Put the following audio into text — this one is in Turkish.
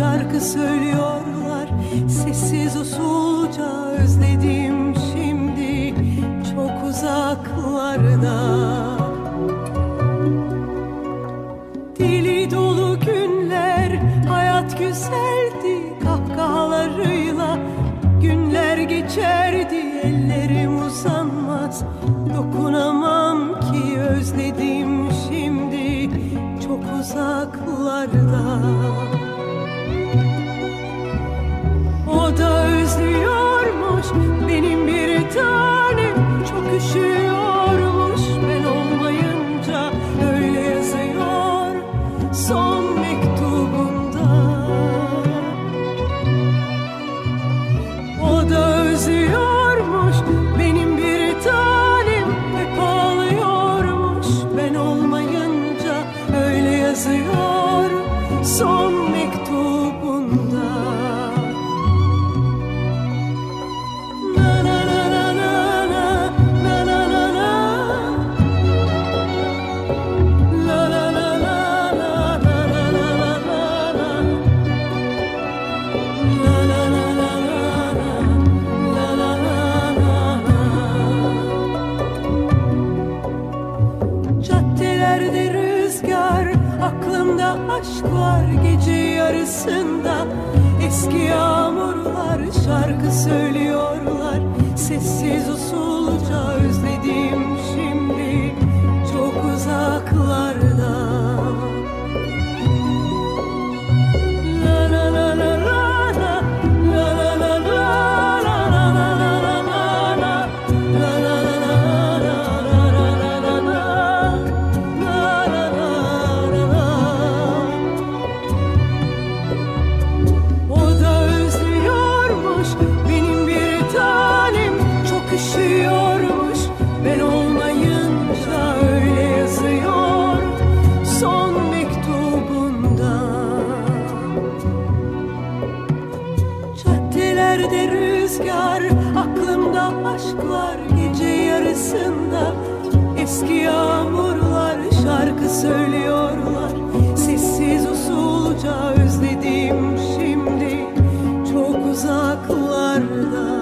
şarkı söylüyorlar. Sessiz usulca özledim şimdi çok uzaklarda. Dili dolu günler hayat güzeldi kahkahalarıyla. Günler geçerdi ellerim uzanmaz. Dokunamam ki özledim şimdi çok uzaklarda da özlüyormuş. Benim bir tanem Çok üşüyormuş. Ben olmayınca öyle yazıyor son mektubunda. O da özlüyormuş. Benim bir tanem Hep ağlıyormuş. Ben olmayınca öyle yazıyor son mektubunda Caddelerde rüzgar, aklımda aşk var gece yarısında. Eski yağmurlar şarkı söylüyorlar, sessiz usulca Ellerde rüzgar Aklımda aşklar Gece yarısında Eski yağmurlar Şarkı söylüyorlar. Sessiz usulca özlediğim şimdi Çok uzaklarda.